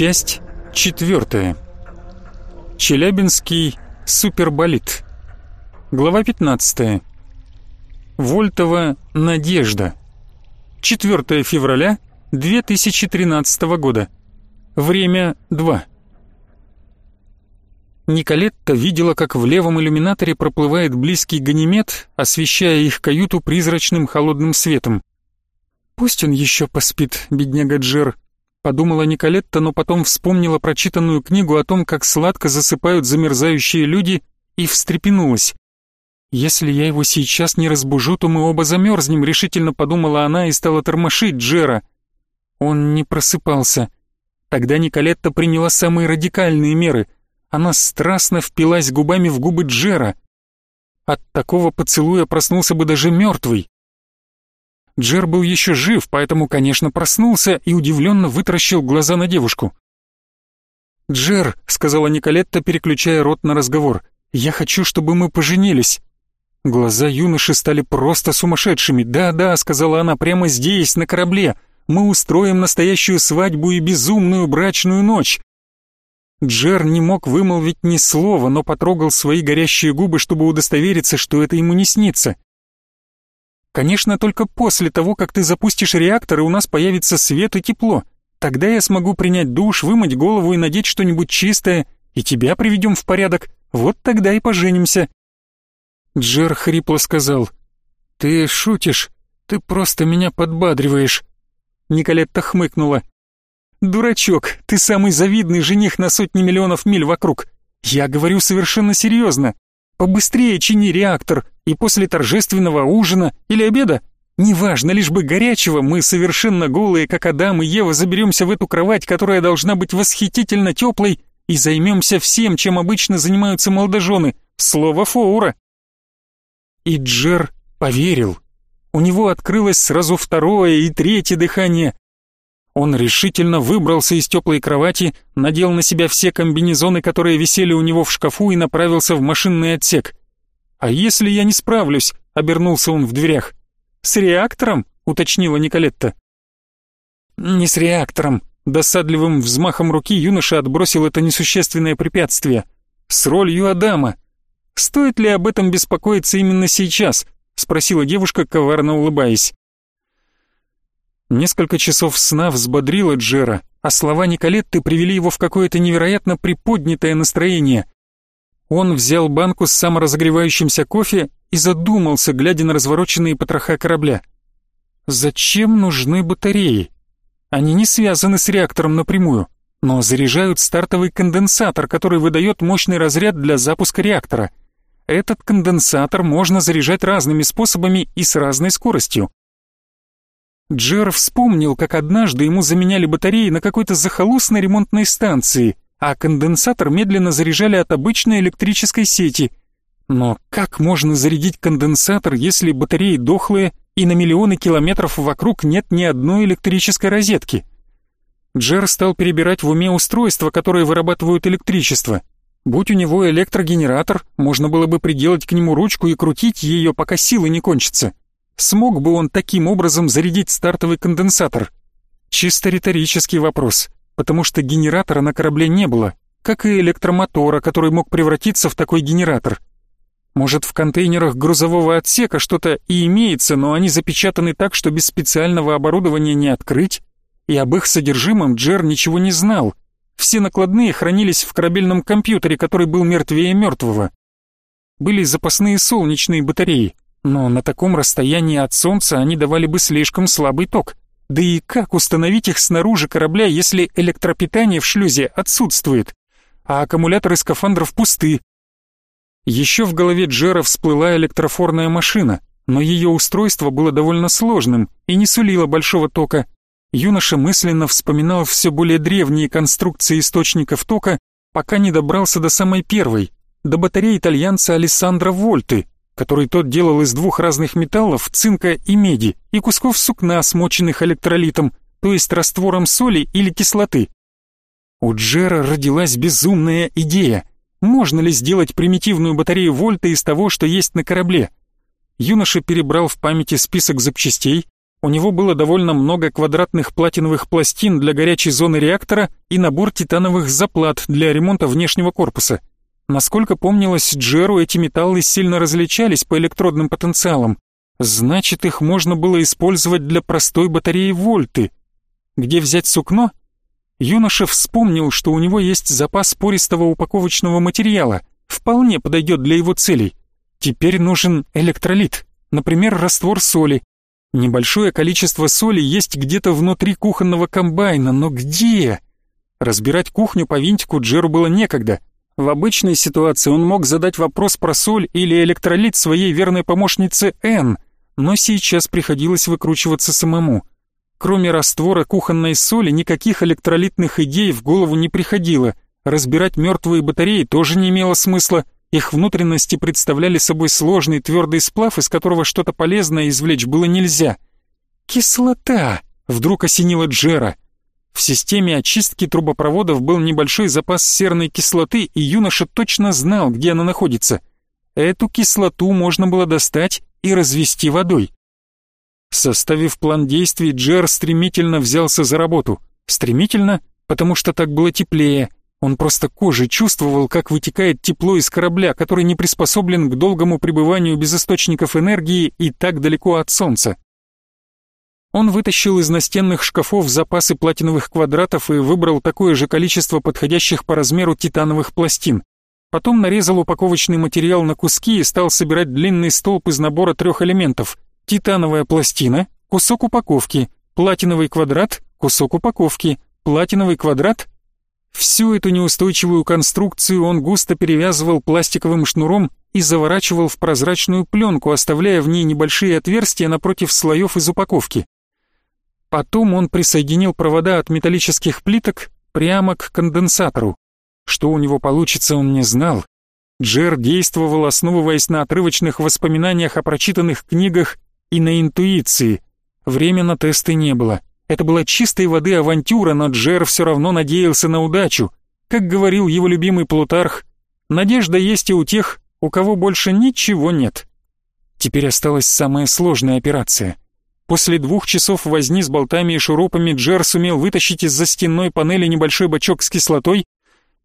Часть четвертая. Челябинский суперболит. Глава 15. Вольтова Надежда. 4 февраля 2013 года. Время 2. Николетта видела, как в левом иллюминаторе проплывает близкий ганимед, освещая их каюту призрачным холодным светом. «Пусть он еще поспит, бедняга Джер», — подумала Николетта, но потом вспомнила прочитанную книгу о том, как сладко засыпают замерзающие люди, и встрепенулась. «Если я его сейчас не разбужу, то мы оба замерзнем», — решительно подумала она и стала тормошить Джера. Он не просыпался. Тогда Николетта приняла самые радикальные меры — она страстно впилась губами в губы Джера. От такого поцелуя проснулся бы даже мертвый. Джер был еще жив, поэтому, конечно, проснулся и удивленно вытаращил глаза на девушку. «Джер», — сказала Николетта, переключая рот на разговор, — «я хочу, чтобы мы поженились». Глаза юноши стали просто сумасшедшими. «Да-да», — сказала она, — «прямо здесь, на корабле. Мы устроим настоящую свадьбу и безумную брачную ночь. Джер не мог вымолвить ни слова, но потрогал свои горящие губы, чтобы удостовериться, что это ему не снится. «Конечно, только после того, как ты запустишь реактор, и у нас появится свет и тепло. Тогда я смогу принять душ, вымыть голову и надеть что-нибудь чистое, и тебя приведем в порядок. Вот тогда и поженимся». Джер хрипло сказал, «Ты шутишь, ты просто меня подбадриваешь». Николетта хмыкнула. «Дурачок, ты самый завидный жених на сотни миллионов миль вокруг. Я говорю совершенно серьезно. Побыстрее чини реактор, и после торжественного ужина или обеда, неважно, лишь бы горячего, мы совершенно голые, как Адам и Ева, заберемся в эту кровать, которая должна быть восхитительно теплой, и займемся всем, чем обычно занимаются молодожены. Слово Фоура». И Джер поверил. У него открылось сразу второе и третье дыхание, он решительно выбрался из теплой кровати, надел на себя все комбинезоны, которые висели у него в шкафу и направился в машинный отсек. «А если я не справлюсь?» — обернулся он в дверях. «С реактором?» — уточнила Николетта. «Не с реактором», — досадливым взмахом руки юноша отбросил это несущественное препятствие. «С ролью Адама. Стоит ли об этом беспокоиться именно сейчас?» — спросила девушка, коварно улыбаясь. Несколько часов сна взбодрило Джера, а слова Николетты привели его в какое-то невероятно приподнятое настроение. Он взял банку с саморазогревающимся кофе и задумался, глядя на развороченные потроха корабля. Зачем нужны батареи? Они не связаны с реактором напрямую, но заряжают стартовый конденсатор, который выдает мощный разряд для запуска реактора. Этот конденсатор можно заряжать разными способами и с разной скоростью. Джер вспомнил, как однажды ему заменяли батареи на какой-то захолустной ремонтной станции, а конденсатор медленно заряжали от обычной электрической сети. Но как можно зарядить конденсатор, если батареи дохлые и на миллионы километров вокруг нет ни одной электрической розетки? Джер стал перебирать в уме устройства, которые вырабатывают электричество. Будь у него электрогенератор, можно было бы приделать к нему ручку и крутить ее, пока силы не кончатся. Смог бы он таким образом зарядить стартовый конденсатор? Чисто риторический вопрос, потому что генератора на корабле не было, как и электромотора, который мог превратиться в такой генератор. Может, в контейнерах грузового отсека что-то и имеется, но они запечатаны так, что без специального оборудования не открыть, и об их содержимом Джер ничего не знал. Все накладные хранились в корабельном компьютере, который был мертвее мертвого. Были запасные солнечные батареи, но на таком расстоянии от Солнца они давали бы слишком слабый ток. Да и как установить их снаружи корабля, если электропитание в шлюзе отсутствует, а аккумуляторы скафандров пусты? Еще в голове Джера всплыла электрофорная машина, но ее устройство было довольно сложным и не сулило большого тока. Юноша мысленно вспоминал все более древние конструкции источников тока, пока не добрался до самой первой, до батареи итальянца Алессандро Вольты, который тот делал из двух разных металлов, цинка и меди, и кусков сукна, смоченных электролитом, то есть раствором соли или кислоты. У Джера родилась безумная идея. Можно ли сделать примитивную батарею Вольта из того, что есть на корабле? Юноша перебрал в памяти список запчастей, У него было довольно много квадратных платиновых пластин для горячей зоны реактора и набор титановых заплат для ремонта внешнего корпуса. Насколько помнилось Джеру, эти металлы сильно различались по электродным потенциалам. Значит, их можно было использовать для простой батареи вольты. Где взять сукно? Юноша вспомнил, что у него есть запас пористого упаковочного материала, вполне подойдет для его целей. Теперь нужен электролит, например, раствор соли, Небольшое количество соли есть где-то внутри кухонного комбайна, но где? Разбирать кухню по винтику Джеру было некогда. В обычной ситуации он мог задать вопрос про соль или электролит своей верной помощнице Н, но сейчас приходилось выкручиваться самому. Кроме раствора кухонной соли никаких электролитных идей в голову не приходило. Разбирать мертвые батареи тоже не имело смысла. Их внутренности представляли собой сложный твердый сплав, из которого что-то полезное извлечь было нельзя. «Кислота!» — вдруг осенила Джера. В системе очистки трубопроводов был небольшой запас серной кислоты, и юноша точно знал, где она находится. Эту кислоту можно было достать и развести водой. Составив план действий, Джер стремительно взялся за работу. Стремительно, потому что так было теплее — он просто кожей чувствовал, как вытекает тепло из корабля, который не приспособлен к долгому пребыванию без источников энергии и так далеко от солнца. Он вытащил из настенных шкафов запасы платиновых квадратов и выбрал такое же количество подходящих по размеру титановых пластин. Потом нарезал упаковочный материал на куски и стал собирать длинный столб из набора трех элементов. Титановая пластина, кусок упаковки, платиновый квадрат, кусок упаковки, платиновый квадрат, Всю эту неустойчивую конструкцию он густо перевязывал пластиковым шнуром и заворачивал в прозрачную пленку, оставляя в ней небольшие отверстия напротив слоев из упаковки. Потом он присоединил провода от металлических плиток прямо к конденсатору. Что у него получится, он не знал. Джер действовал, основываясь на отрывочных воспоминаниях о прочитанных книгах и на интуиции. Время на тесты не было. Это была чистой воды авантюра, но Джер все равно надеялся на удачу. Как говорил его любимый Плутарх, надежда есть и у тех, у кого больше ничего нет. Теперь осталась самая сложная операция. После двух часов возни с болтами и шурупами Джер сумел вытащить из-за стенной панели небольшой бачок с кислотой,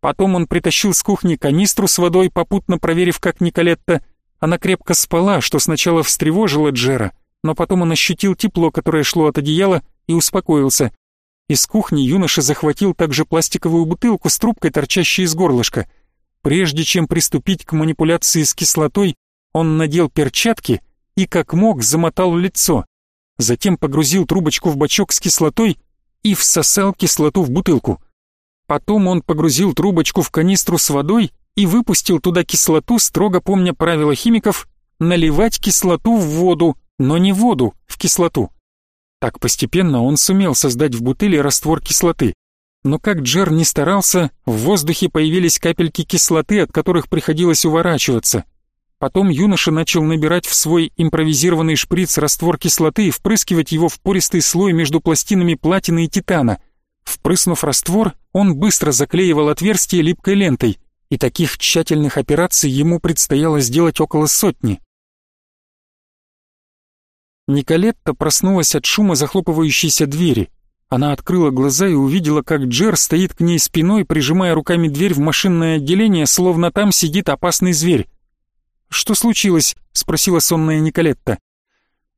потом он притащил с кухни канистру с водой, попутно проверив, как Николетта. Она крепко спала, что сначала встревожило Джера, но потом он ощутил тепло, которое шло от одеяла, и успокоился. Из кухни юноша захватил также пластиковую бутылку с трубкой, торчащей из горлышка. Прежде чем приступить к манипуляции с кислотой, он надел перчатки и как мог замотал лицо. Затем погрузил трубочку в бачок с кислотой и всосал кислоту в бутылку. Потом он погрузил трубочку в канистру с водой и выпустил туда кислоту, строго помня правила химиков, наливать кислоту в воду, но не воду в кислоту. Так постепенно он сумел создать в бутыли раствор кислоты. Но как Джер не старался, в воздухе появились капельки кислоты, от которых приходилось уворачиваться. Потом юноша начал набирать в свой импровизированный шприц раствор кислоты и впрыскивать его в пористый слой между пластинами платины и титана. Впрыснув раствор, он быстро заклеивал отверстие липкой лентой, и таких тщательных операций ему предстояло сделать около сотни. Николетта проснулась от шума захлопывающейся двери. Она открыла глаза и увидела, как Джер стоит к ней спиной, прижимая руками дверь в машинное отделение, словно там сидит опасный зверь. «Что случилось?» — спросила сонная Николетта.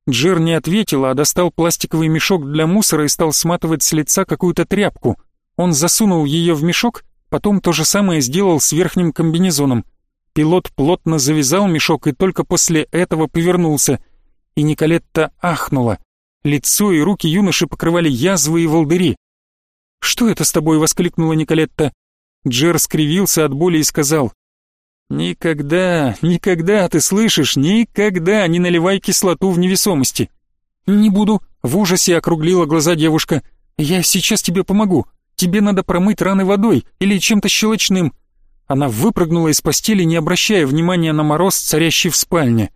Джер не ответил, а достал пластиковый мешок для мусора и стал сматывать с лица какую-то тряпку. Он засунул ее в мешок, потом то же самое сделал с верхним комбинезоном. Пилот плотно завязал мешок и только после этого повернулся — и Николетта ахнула. Лицо и руки юноши покрывали язвы и волдыри. «Что это с тобой?» — воскликнула Николетта. Джер скривился от боли и сказал. «Никогда, никогда, ты слышишь, никогда не наливай кислоту в невесомости». «Не буду», — в ужасе округлила глаза девушка. «Я сейчас тебе помогу. Тебе надо промыть раны водой или чем-то щелочным». Она выпрыгнула из постели, не обращая внимания на мороз, царящий в спальне.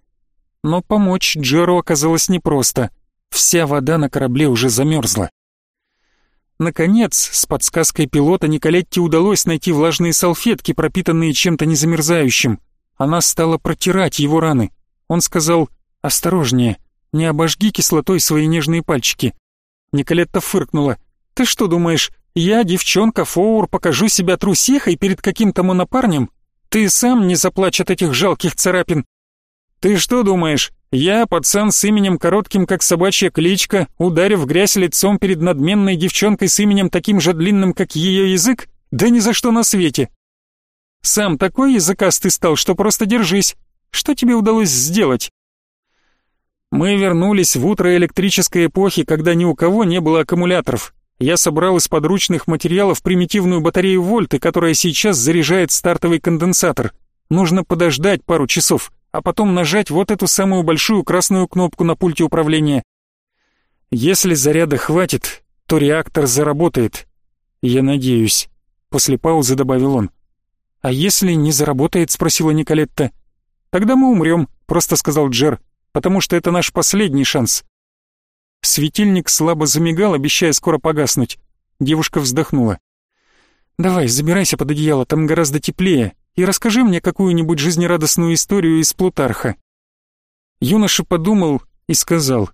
Но помочь Джеру оказалось непросто. Вся вода на корабле уже замерзла. Наконец, с подсказкой пилота Николетте удалось найти влажные салфетки, пропитанные чем-то незамерзающим. Она стала протирать его раны. Он сказал «Осторожнее, Не обожги кислотой свои нежные пальчики. Николетта фыркнула. Ты что думаешь, я, девчонка, Фоур, покажу себя трусихой перед каким-то монопарнем? Ты сам не заплачь от этих жалких царапин. Ты что думаешь, я, пацан с именем коротким, как собачья кличка, ударив грязь лицом перед надменной девчонкой с именем таким же длинным, как ее язык? Да ни за что на свете. Сам такой языкастый стал, что просто держись. Что тебе удалось сделать? Мы вернулись в утро электрической эпохи, когда ни у кого не было аккумуляторов. Я собрал из подручных материалов примитивную батарею вольты, которая сейчас заряжает стартовый конденсатор. Нужно подождать пару часов, а потом нажать вот эту самую большую красную кнопку на пульте управления. Если заряда хватит, то реактор заработает. Я надеюсь. После паузы добавил он. «А если не заработает?» — спросила Николетта. «Тогда мы умрем», — просто сказал Джер, «потому что это наш последний шанс». Светильник слабо замигал, обещая скоро погаснуть. Девушка вздохнула. «Давай, забирайся под одеяло, там гораздо теплее, и расскажи мне какую-нибудь жизнерадостную историю из Плутарха». Юноша подумал и сказал.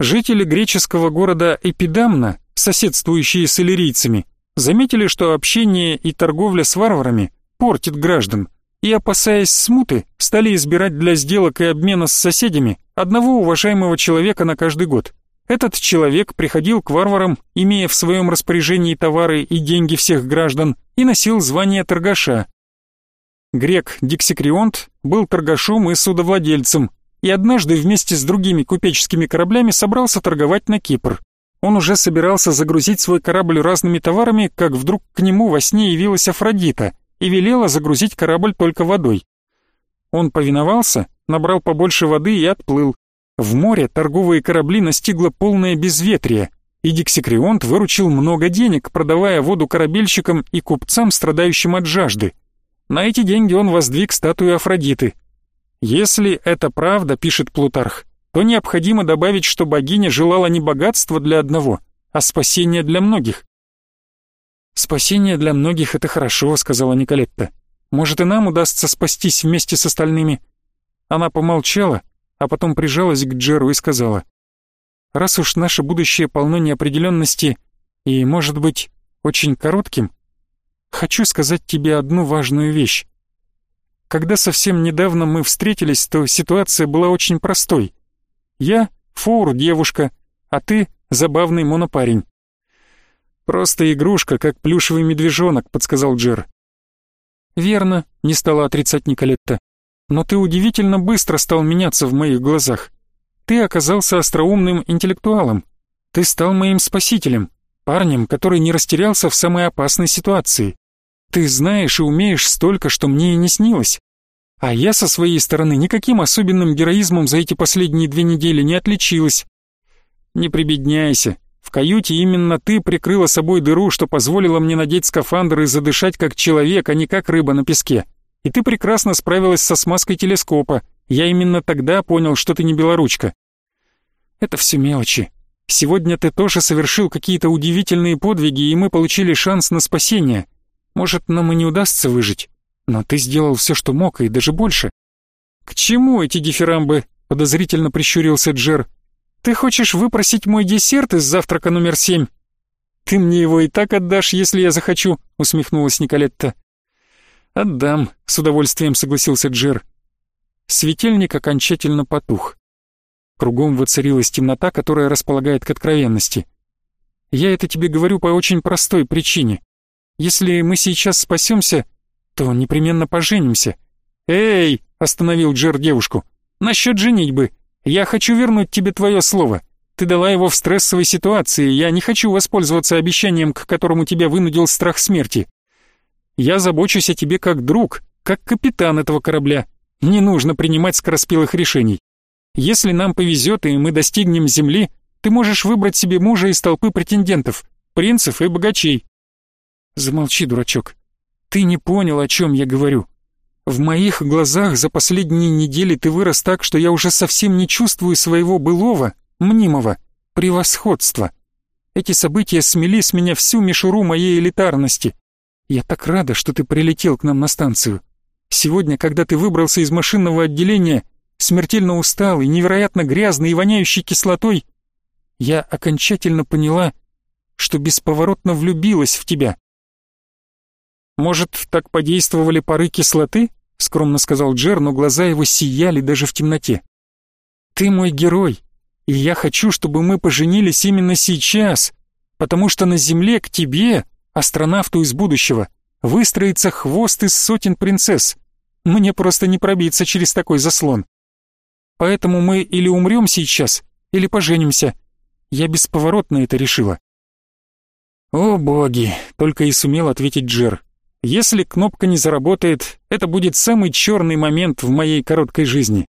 Жители греческого города Эпидамна, соседствующие с иллирийцами, заметили, что общение и торговля с варварами портит граждан, и, опасаясь смуты, стали избирать для сделок и обмена с соседями одного уважаемого человека на каждый год. Этот человек приходил к варварам, имея в своем распоряжении товары и деньги всех граждан, и носил звание торгаша. Грек Диксикрионт был торгашом и судовладельцем, и однажды вместе с другими купеческими кораблями собрался торговать на Кипр. Он уже собирался загрузить свой корабль разными товарами, как вдруг к нему во сне явилась Афродита и велела загрузить корабль только водой. Он повиновался, набрал побольше воды и отплыл. В море торговые корабли настигло полное безветрие, и Диксикрионт выручил много денег, продавая воду корабельщикам и купцам, страдающим от жажды. На эти деньги он воздвиг статую Афродиты. Если это правда, пишет Плутарх, то необходимо добавить, что богиня желала не богатства для одного, а спасения для многих. «Спасение для многих — это хорошо», — сказала Николетта. «Может, и нам удастся спастись вместе с остальными?» Она помолчала, а потом прижалась к Джеру и сказала. «Раз уж наше будущее полно неопределенности и, может быть, очень коротким, хочу сказать тебе одну важную вещь. Когда совсем недавно мы встретились, то ситуация была очень простой. Я — Фоур девушка, а ты — забавный монопарень. «Просто игрушка, как плюшевый медвежонок», — подсказал Джер. «Верно», — не стала отрицать Николетта. «Но ты удивительно быстро стал меняться в моих глазах. Ты оказался остроумным интеллектуалом. Ты стал моим спасителем, парнем, который не растерялся в самой опасной ситуации. Ты знаешь и умеешь столько, что мне и не снилось. А я со своей стороны никаким особенным героизмом за эти последние две недели не отличилась. Не прибедняйся. В каюте именно ты прикрыла собой дыру, что позволило мне надеть скафандр и задышать как человек, а не как рыба на песке. И ты прекрасно справилась со смазкой телескопа. Я именно тогда понял, что ты не белоручка. Это все мелочи. Сегодня ты тоже совершил какие-то удивительные подвиги, и мы получили шанс на спасение. Может, нам и не удастся выжить. Но ты сделал все, что мог, и даже больше. К чему эти дифирамбы? Подозрительно прищурился Джер. Ты хочешь выпросить мой десерт из завтрака номер семь? Ты мне его и так отдашь, если я захочу, усмехнулась Николетта. Отдам, с удовольствием согласился Джер. Светильник окончательно потух. Кругом воцарилась темнота, которая располагает к откровенности. Я это тебе говорю по очень простой причине. Если мы сейчас спасемся, то непременно поженимся. Эй, остановил Джер девушку. Насчет женитьбы. Я хочу вернуть тебе твое слово. Ты дала его в стрессовой ситуации, я не хочу воспользоваться обещанием, к которому тебя вынудил страх смерти. Я забочусь о тебе как друг, как капитан этого корабля. Не нужно принимать скороспелых решений. Если нам повезет и мы достигнем земли, ты можешь выбрать себе мужа из толпы претендентов, принцев и богачей. Замолчи, дурачок. Ты не понял, о чем я говорю. В моих глазах за последние недели ты вырос так, что я уже совсем не чувствую своего былого, мнимого, превосходства. Эти события смели с меня всю мишуру моей элитарности. Я так рада, что ты прилетел к нам на станцию. Сегодня, когда ты выбрался из машинного отделения, смертельно усталый, невероятно грязный и воняющий кислотой, я окончательно поняла, что бесповоротно влюбилась в тебя. «Может, так подействовали пары кислоты?» — скромно сказал Джер, но глаза его сияли даже в темноте. «Ты мой герой, и я хочу, чтобы мы поженились именно сейчас, потому что на Земле к тебе, астронавту из будущего, выстроится хвост из сотен принцесс. Мне просто не пробиться через такой заслон. Поэтому мы или умрем сейчас, или поженимся. Я бесповоротно это решила». «О боги!» — только и сумел ответить Джер. «Если кнопка не заработает, это будет самый черный момент в моей короткой жизни.